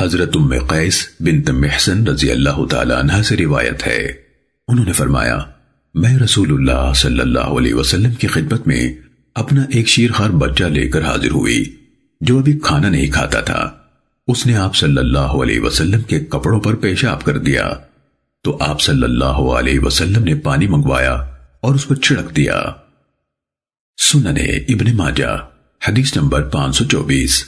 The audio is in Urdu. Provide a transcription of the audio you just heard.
حضرت ام قیس بنت محسن رضی اللہ تعالی عنہ سے روایت ہے۔ انہوں نے فرمایا، میں رسول اللہ صلی اللہ علیہ وسلم کی خدمت میں اپنا ایک شیرخار بچہ لے کر حاضر ہوئی، جو ابھی کھانا نہیں کھاتا تھا۔ اس نے آپ صلی اللہ علیہ وسلم کے کپڑوں پر پیشاب کر دیا۔ تو آپ صلی اللہ علیہ وسلم نے پانی منگوایا اور اس پر چھڑک دیا۔ سننے ابن ماجہ، حدیث نمبر پانچ سو چوبیس۔